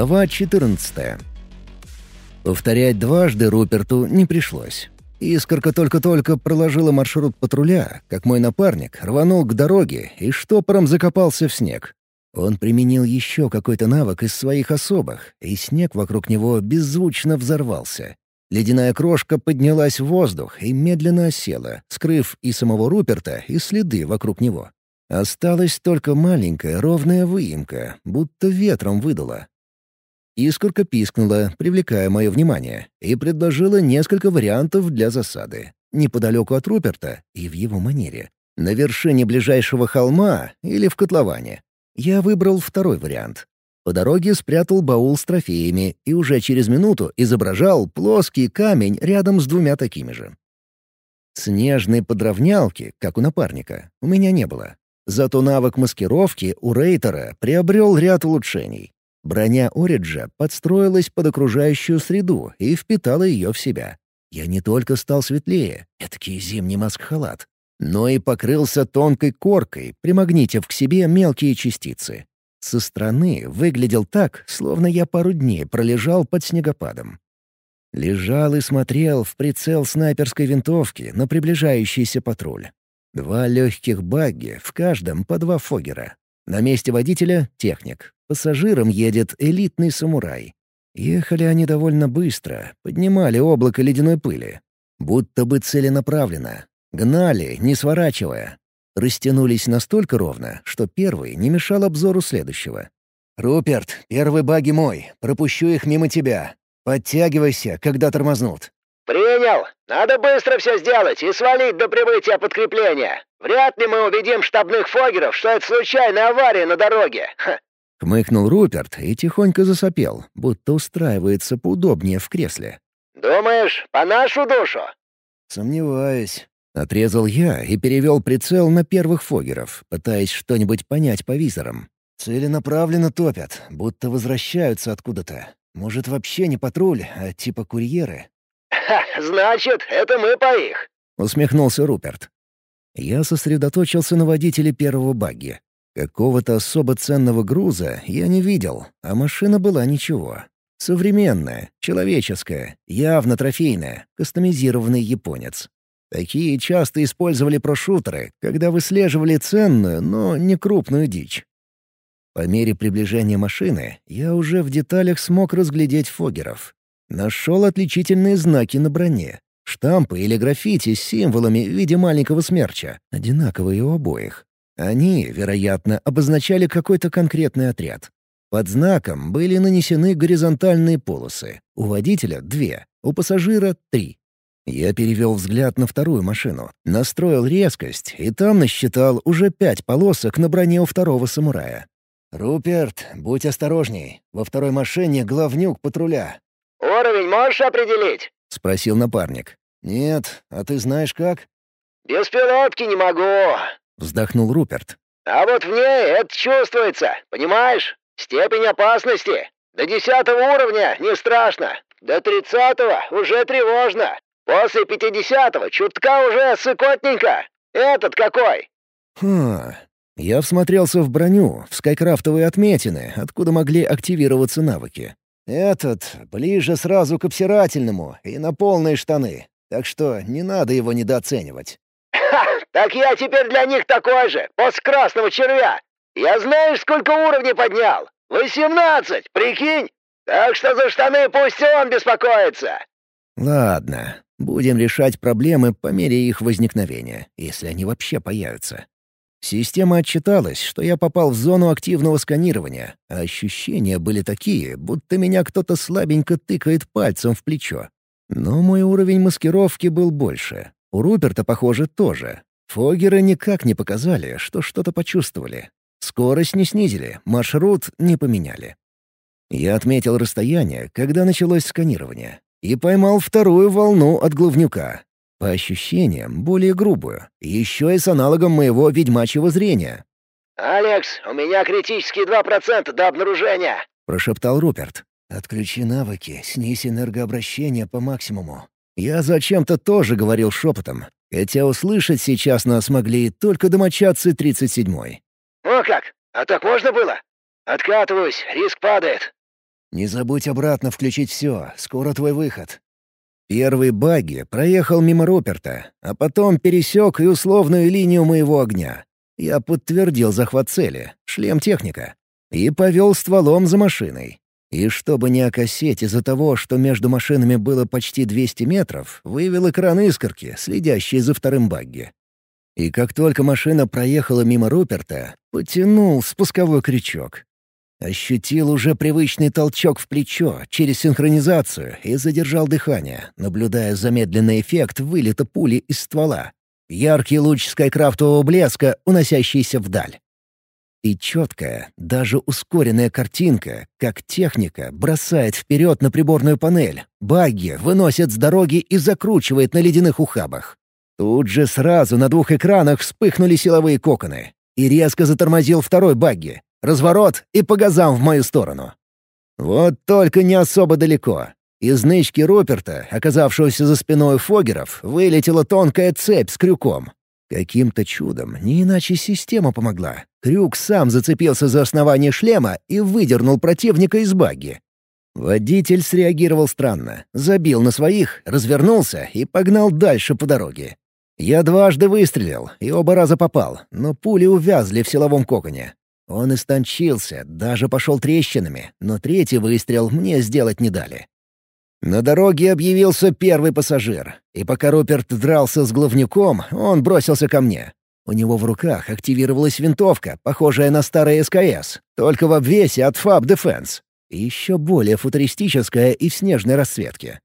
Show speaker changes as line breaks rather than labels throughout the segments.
Глава 14. Повторять дважды Руперту не пришлось. Искорка только-только проложила маршрут патруля, как мой напарник рванул к дороге и штопором закопался в снег. Он применил еще какой-то навык из своих особых, и снег вокруг него беззвучно взорвался. Ледяная крошка поднялась в воздух и медленно осела, скрыв и самого Руперта, и следы вокруг него. Осталась только маленькая ровная выемка, будто ветром выдала. Искорка пискнула, привлекая мое внимание, и предложила несколько вариантов для засады. Неподалеку от Руперта и в его манере. На вершине ближайшего холма или в котловане. Я выбрал второй вариант. По дороге спрятал баул с трофеями и уже через минуту изображал плоский камень рядом с двумя такими же. Снежной подровнялки, как у напарника, у меня не было. Зато навык маскировки у Рейтера приобрел ряд улучшений. Броня Ориджа подстроилась под окружающую среду и впитала ее в себя. Я не только стал светлее, этакий зимний маск-халат, но и покрылся тонкой коркой, примагнитив к себе мелкие частицы. Со стороны выглядел так, словно я пару дней пролежал под снегопадом. Лежал и смотрел в прицел снайперской винтовки на приближающийся патруль. Два легких багги, в каждом по два фогера. На месте водителя — техник. Пассажиром едет элитный самурай. Ехали они довольно быстро, поднимали облако ледяной пыли. Будто бы целенаправленно. Гнали, не сворачивая. Растянулись настолько ровно, что первый не мешал обзору следующего. «Руперт, первый баги мой. Пропущу их мимо тебя. Подтягивайся, когда тормознут».
«Принял! Надо быстро все сделать и свалить до прибытия подкрепления. Вряд ли мы убедим штабных фогеров, что это случайная авария на дороге. Ха.
Хмыкнул Руперт и тихонько засопел, будто устраивается поудобнее в кресле.
«Думаешь, по нашу душу?»
«Сомневаюсь». Отрезал я и перевел прицел на первых фогеров, пытаясь что-нибудь понять по визорам. Целенаправленно топят, будто возвращаются откуда-то. Может, вообще не патруль, а типа курьеры.
«Ха, значит, это мы по их!»
— усмехнулся Руперт. Я сосредоточился на водителе первого багги. Какого-то особо ценного груза я не видел, а машина была ничего. Современная, человеческая, явно трофейная, кастомизированный японец. Такие часто использовали прошутеры, когда выслеживали ценную, но не крупную дичь. По мере приближения машины я уже в деталях смог разглядеть фогеров. Нашел отличительные знаки на броне. Штампы или граффити с символами в виде маленького смерча, одинаковые у обоих. Они, вероятно, обозначали какой-то конкретный отряд. Под знаком были нанесены горизонтальные полосы. У водителя — две, у пассажира — три. Я перевел взгляд на вторую машину, настроил резкость, и там насчитал уже пять полосок на броне у второго самурая. «Руперт, будь осторожней. Во второй машине главнюк патруля.
«Уровень можешь определить?»
— спросил напарник. «Нет, а ты знаешь как?»
«Без пилотки не могу», —
вздохнул Руперт.
«А вот в ней это чувствуется, понимаешь? Степень опасности. До десятого уровня не страшно, до тридцатого уже тревожно. После пятидесятого чутка уже сыкотненько. Этот какой?»
«Хм...» Я всмотрелся в броню, в скайкрафтовые отметины, откуда могли активироваться навыки. Этот ближе сразу к обсирательному и на полные штаны, так что не надо его недооценивать.
«Ха! Так я теперь для них такой же, после красного червя! Я знаешь, сколько уровней поднял? Восемнадцать, прикинь! Так что за штаны пусть он беспокоится!»
«Ладно, будем решать проблемы по мере их возникновения, если они вообще появятся. Система отчиталась, что я попал в зону активного сканирования, а ощущения были такие, будто меня кто-то слабенько тыкает пальцем в плечо. Но мой уровень маскировки был больше. У Руперта, похоже, тоже. Фогеры никак не показали, что что-то почувствовали. Скорость не снизили, маршрут не поменяли. Я отметил расстояние, когда началось сканирование, и поймал вторую волну от главнюка. По ощущениям, более грубую. Еще и с аналогом моего ведьмачьего зрения.
«Алекс, у меня критические два процента до обнаружения!»
— прошептал Руперт. «Отключи навыки, снизь энергообращение по максимуму». Я зачем-то тоже говорил шепотом, хотя услышать сейчас нас могли только домочадцы 37-й.
«О как! А так можно было? Откатываюсь, риск падает».
Не забудь обратно включить все, скоро твой выход». Первый багги проехал мимо Руперта, а потом пересек и условную линию моего огня. Я подтвердил захват цели, шлем техника, и повел стволом за машиной. И чтобы не окосеть из-за того, что между машинами было почти 200 метров, вывел экран искорки, следящий за вторым багги. И как только машина проехала мимо Руперта, потянул спусковой крючок. Ощутил уже привычный толчок в плечо через синхронизацию и задержал дыхание, наблюдая замедленный эффект вылета пули из ствола. Яркий луч скайкрафтового блеска, уносящийся вдаль. И четкая, даже ускоренная картинка, как техника бросает вперед на приборную панель, багги выносит с дороги и закручивает на ледяных ухабах. Тут же сразу на двух экранах вспыхнули силовые коконы. И резко затормозил второй багги. Разворот и по газам в мою сторону. Вот только не особо далеко. Из нычки Руперта, оказавшегося за спиной Фогеров, вылетела тонкая цепь с крюком. Каким-то чудом, не иначе система помогла. Крюк сам зацепился за основание шлема и выдернул противника из багги. Водитель среагировал странно, забил на своих, развернулся и погнал дальше по дороге. Я дважды выстрелил и оба раза попал, но пули увязли в силовом коконе. Он истончился, даже пошел трещинами, но третий выстрел мне сделать не дали. На дороге объявился первый пассажир, и пока Руперт дрался с главнюком, он бросился ко мне. У него в руках активировалась винтовка, похожая на старый СКС, только в обвесе от Fab Defense, и еще более футуристическая и в снежной расцветке.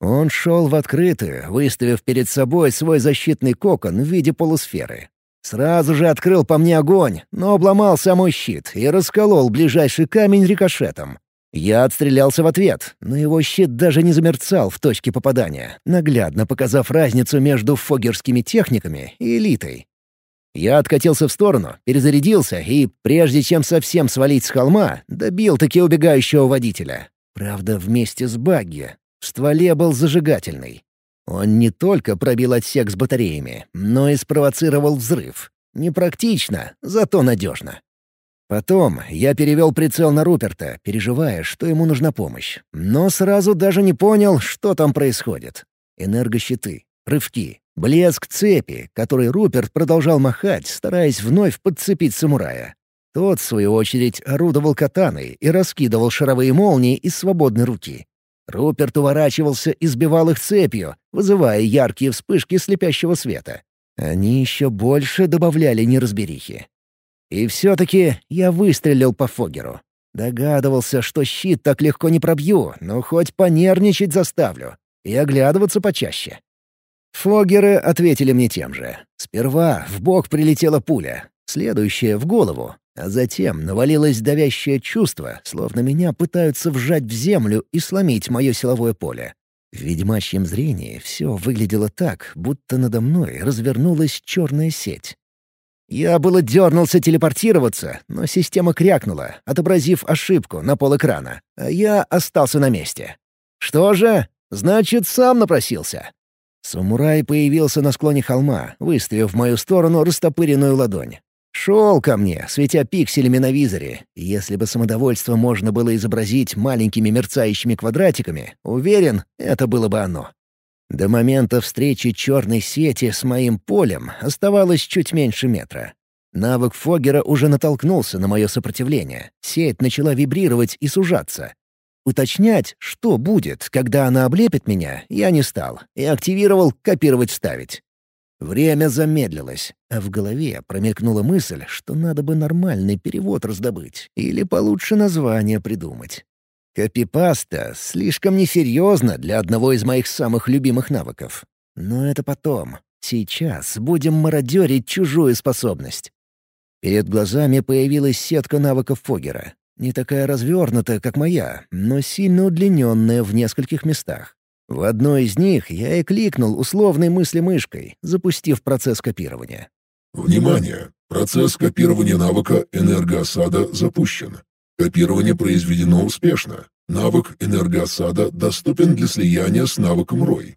Он шел в открытую, выставив перед собой свой защитный кокон в виде полусферы. Сразу же открыл по мне огонь, но обломал самый щит и расколол ближайший камень рикошетом. Я отстрелялся в ответ, но его щит даже не замерцал в точке попадания, наглядно показав разницу между фогерскими техниками и элитой. Я откатился в сторону, перезарядился и, прежде чем совсем свалить с холма, добил таки убегающего водителя. Правда, вместе с багги, в стволе был зажигательный. Он не только пробил отсек с батареями, но и спровоцировал взрыв. Непрактично, зато надежно. Потом я перевел прицел на Руперта, переживая, что ему нужна помощь. Но сразу даже не понял, что там происходит. Энергощиты, рывки, блеск цепи, который Руперт продолжал махать, стараясь вновь подцепить самурая. Тот, в свою очередь, орудовал катаной и раскидывал шаровые молнии из свободной руки. Руперт уворачивался и сбивал их цепью, вызывая яркие вспышки слепящего света. Они еще больше добавляли неразберихи. И все-таки я выстрелил по Фогеру. Догадывался, что щит так легко не пробью, но хоть понервничать заставлю. И оглядываться почаще. Фогеры ответили мне тем же. Сперва в бок прилетела пуля, следующая — в голову, а затем навалилось давящее чувство, словно меня пытаются вжать в землю и сломить мое силовое поле. В ведьмачьем зрении все выглядело так, будто надо мной развернулась черная сеть. Я было дернулся телепортироваться, но система крякнула, отобразив ошибку на пол экрана, а я остался на месте. Что же? Значит, сам напросился. Самурай появился на склоне холма, выставив в мою сторону растопыренную ладонь. Шел ко мне, светя пикселями на визоре. Если бы самодовольство можно было изобразить маленькими мерцающими квадратиками, уверен, это было бы оно. До момента встречи черной сети с моим полем оставалось чуть меньше метра. Навык Фогера уже натолкнулся на мое сопротивление. Сеть начала вибрировать и сужаться. Уточнять, что будет, когда она облепит меня, я не стал и активировал «копировать-вставить». Время замедлилось, а в голове промелькнула мысль, что надо бы нормальный перевод раздобыть или получше название придумать. Копипаста слишком несерьезно для одного из моих самых любимых навыков. Но это потом. Сейчас будем мародерить чужую способность. Перед глазами появилась сетка навыков Фогера. Не такая развернутая, как моя, но сильно удлиненная в нескольких местах. В одной из них я и кликнул условной мысли-мышкой, запустив процесс копирования.
Внимание! Процесс копирования навыка энергоосада запущен. Копирование произведено успешно. Навык энергоосада доступен для слияния с навыком Рой.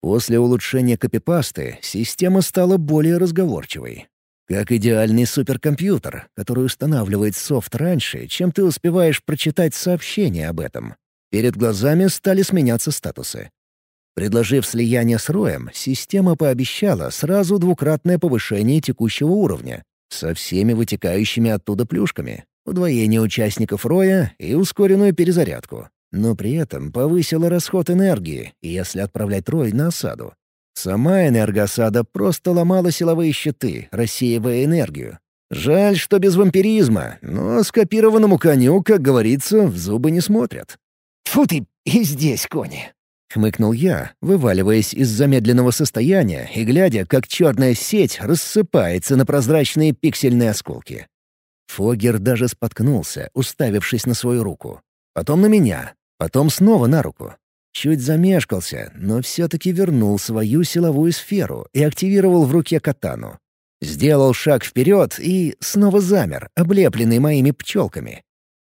После улучшения копипасты система стала более разговорчивой. Как идеальный суперкомпьютер, который устанавливает софт раньше, чем ты успеваешь прочитать сообщение об этом. Перед глазами стали сменяться статусы. Предложив слияние с Роем, система пообещала сразу двукратное повышение текущего уровня, со всеми вытекающими оттуда плюшками, удвоение участников Роя и ускоренную перезарядку. Но при этом повысила расход энергии, если отправлять Рой на осаду. Сама энергоосада просто ломала силовые щиты, рассеивая энергию. Жаль, что без вампиризма, но скопированному коню, как говорится, в зубы не смотрят.
«Фу ты, и здесь кони!»
— хмыкнул я, вываливаясь из замедленного состояния и глядя, как черная сеть рассыпается на прозрачные пиксельные осколки. Фогер даже споткнулся, уставившись на свою руку. Потом на меня, потом снова на руку. Чуть замешкался, но все-таки вернул свою силовую сферу и активировал в руке катану. Сделал шаг вперед и снова замер, облепленный моими пчелками.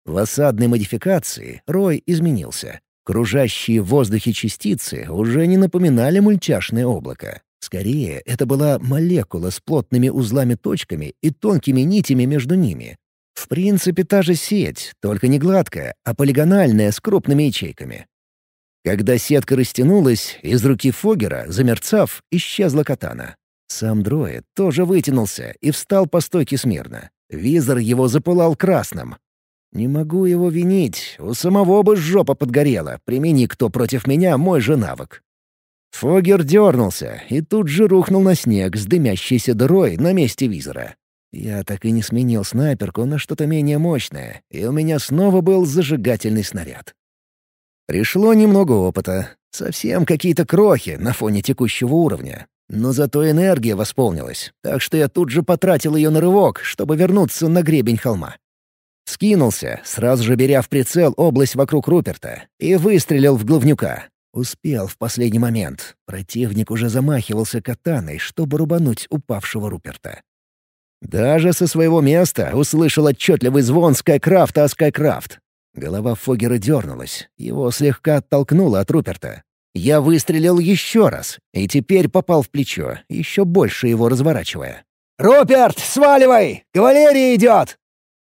В осадной модификации Рой изменился. Кружащие в воздухе частицы уже не напоминали мультяшное облако. Скорее, это была молекула с плотными узлами-точками и тонкими нитями между ними. В принципе, та же сеть, только не гладкая, а полигональная с крупными ячейками. Когда сетка растянулась, из руки Фогера, замерцав, исчезла катана. Сам дроид тоже вытянулся и встал по стойке смирно. Визор его запылал красным. Не могу его винить, у самого бы жопа подгорела, примени кто против меня мой же навык. Фогер дернулся и тут же рухнул на снег с дымящейся дырой на месте визора. Я так и не сменил снайперку на что-то менее мощное, и у меня снова был зажигательный снаряд. Пришло немного опыта. Совсем какие-то крохи на фоне текущего уровня. Но зато энергия восполнилась, так что я тут же потратил ее на рывок, чтобы вернуться на гребень холма. Скинулся, сразу же беря в прицел область вокруг Руперта, и выстрелил в главнюка. Успел в последний момент. Противник уже замахивался катаной, чтобы рубануть упавшего Руперта. Даже со своего места услышал отчетливый звон Скайкрафта Скайкрафт. Голова Фогера дернулась, его слегка оттолкнуло от Руперта. Я выстрелил еще раз, и теперь попал в плечо, еще больше его разворачивая.
«Руперт, сваливай! Кавалерия идет!»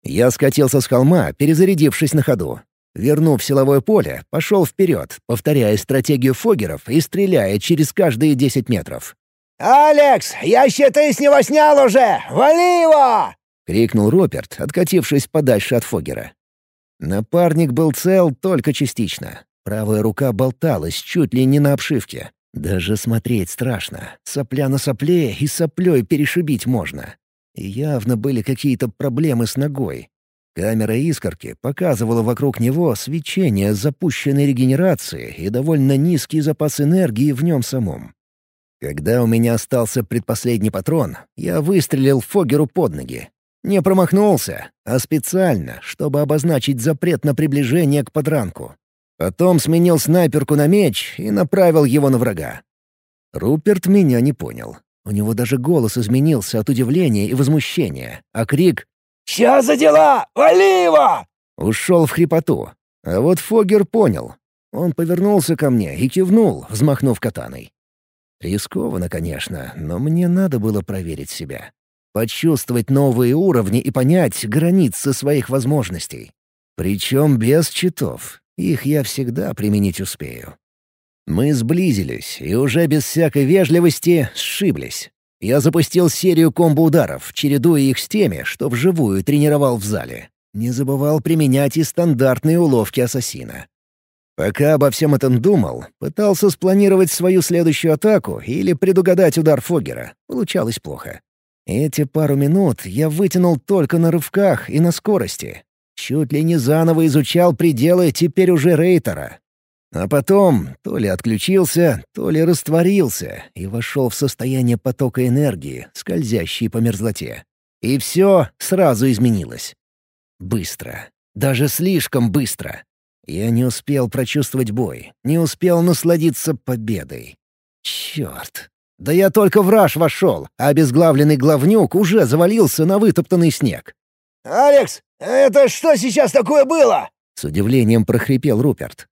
Я скатился с холма, перезарядившись на ходу. Вернув силовое поле, пошел вперед, повторяя стратегию Фогеров и стреляя через каждые десять метров.
«Алекс, я щиты с него снял уже! Вали его!»
— крикнул Руперт, откатившись подальше от Фогера. Напарник был цел только частично. Правая рука болталась чуть ли не на обшивке. Даже смотреть страшно. Сопля на сопле и соплей перешибить можно. И явно были какие-то проблемы с ногой. Камера искорки показывала вокруг него свечение запущенной регенерации и довольно низкий запас энергии в нем самом. Когда у меня остался предпоследний патрон, я выстрелил Фогеру под ноги, не промахнулся, а специально, чтобы обозначить запрет на приближение к подранку. Потом сменил снайперку на меч и направил его на врага. Руперт меня не понял. У него даже голос изменился от удивления и возмущения, а крик
«Сейчас за дела! Вали его!»
ушел в хрипоту. А вот Фогер понял. Он повернулся ко мне и кивнул, взмахнув катаной. Рискованно, конечно, но мне надо было проверить себя почувствовать новые уровни и понять границы своих возможностей. Причем без читов. Их я всегда применить успею. Мы сблизились и уже без всякой вежливости сшиблись. Я запустил серию комбо-ударов, чередуя их с теми, что вживую тренировал в зале. Не забывал применять и стандартные уловки ассасина. Пока обо всем этом думал, пытался спланировать свою следующую атаку или предугадать удар Фогера. Получалось плохо. Эти пару минут я вытянул только на рывках и на скорости. Чуть ли не заново изучал пределы теперь уже рейтера. А потом то ли отключился, то ли растворился и вошел в состояние потока энергии, скользящей по мерзлоте. И все сразу изменилось. Быстро. Даже слишком быстро. Я не успел прочувствовать бой, не успел насладиться победой. Черт, да я только в раж вошел, а обезглавленный главнюк уже завалился на вытоптанный снег.
«Алекс, это что сейчас такое было?»
— с удивлением прохрипел Руперт.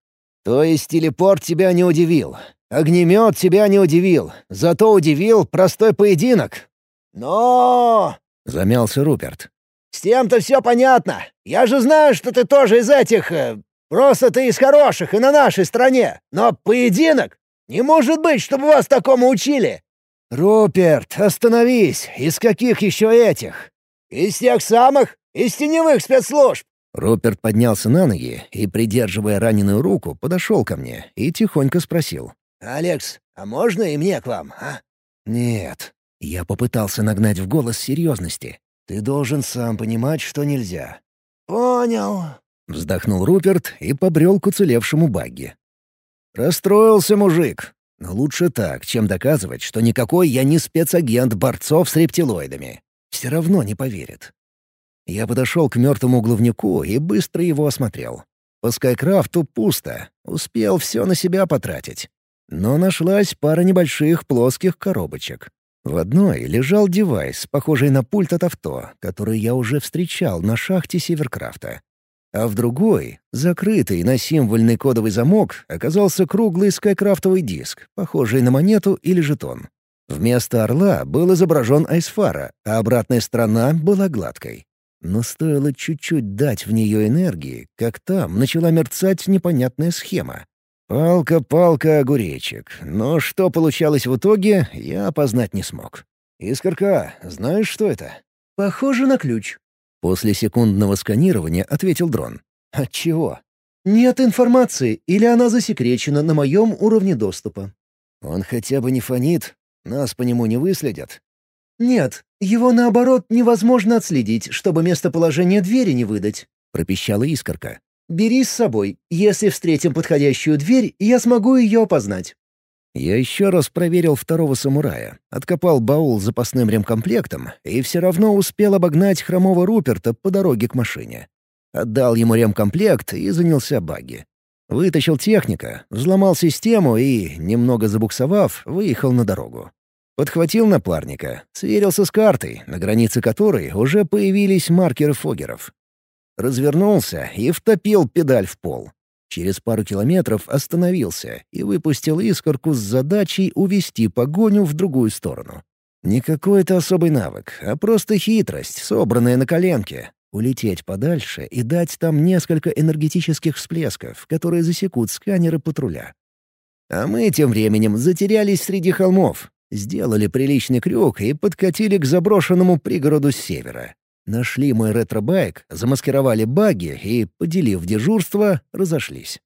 «То есть телепорт тебя не удивил, огнемет тебя не удивил, зато удивил простой поединок.
«Но...»
— замялся Руперт.
«С тем-то все понятно. Я же знаю, что ты тоже из этих... Э, просто ты из хороших и на нашей стороне. Но поединок? Не может быть, чтобы вас такому учили!»
«Руперт, остановись! Из каких еще этих?»
«Из тех самых? Из теневых спецслужб!»
Руперт поднялся на ноги и, придерживая раненую руку, подошел ко мне и тихонько спросил.
«Алекс, а можно и мне к вам, а?»
«Нет». Я попытался нагнать в голос серьезности. «Ты должен сам понимать, что нельзя».
«Понял».
Вздохнул Руперт и побрел к уцелевшему багги. Расстроился мужик. Но лучше так, чем доказывать, что никакой я не спецагент борцов с рептилоидами. Все равно не поверит. Я подошел к мертвому главнику и быстро его осмотрел. По Скайкрафту пусто, успел все на себя потратить. Но нашлась пара небольших плоских коробочек. В одной лежал девайс, похожий на пульт от авто, который я уже встречал на шахте Северкрафта. А в другой, закрытый на символьный кодовый замок, оказался круглый скайкрафтовый диск, похожий на монету или жетон. Вместо орла был изображен Айсфара, а обратная сторона была гладкой. Но стоило чуть-чуть дать в нее энергии, как там начала мерцать непонятная схема. Палка-палка огуречек. Но что получалось в итоге, я опознать не смог. «Искорка, знаешь, что это?»
«Похоже на ключ».
После секундного сканирования ответил дрон.
От чего?
«Нет информации, или она засекречена на моем уровне доступа».
«Он хотя бы не фонит? Нас по нему не выследят?»
«Нет, его, наоборот, невозможно отследить, чтобы местоположение двери не выдать», — пропищала искорка. «Бери с собой. Если встретим подходящую дверь, я смогу ее опознать».
Я еще раз проверил второго самурая, откопал баул с запасным ремкомплектом и все равно успел обогнать хромого Руперта по дороге к машине. Отдал ему ремкомплект и занялся баги. Вытащил техника, взломал систему и, немного забуксовав, выехал на дорогу. Подхватил напарника, сверился с картой, на границе которой уже появились маркеры фогеров. Развернулся и втопил педаль в пол. Через пару километров остановился и выпустил искорку с задачей увести погоню в другую сторону. Не какой-то особый навык, а просто хитрость, собранная на коленке. Улететь подальше и дать там несколько энергетических всплесков, которые засекут сканеры патруля. А мы тем временем затерялись среди холмов, Сделали приличный крюк и подкатили к заброшенному пригороду с севера. Нашли мой ретро-байк, замаскировали баги и, поделив дежурство, разошлись.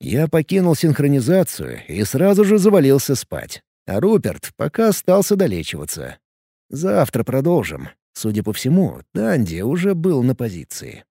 Я покинул синхронизацию и сразу же завалился спать. А Руперт пока остался долечиваться. Завтра продолжим. Судя по всему, Данди уже был на позиции.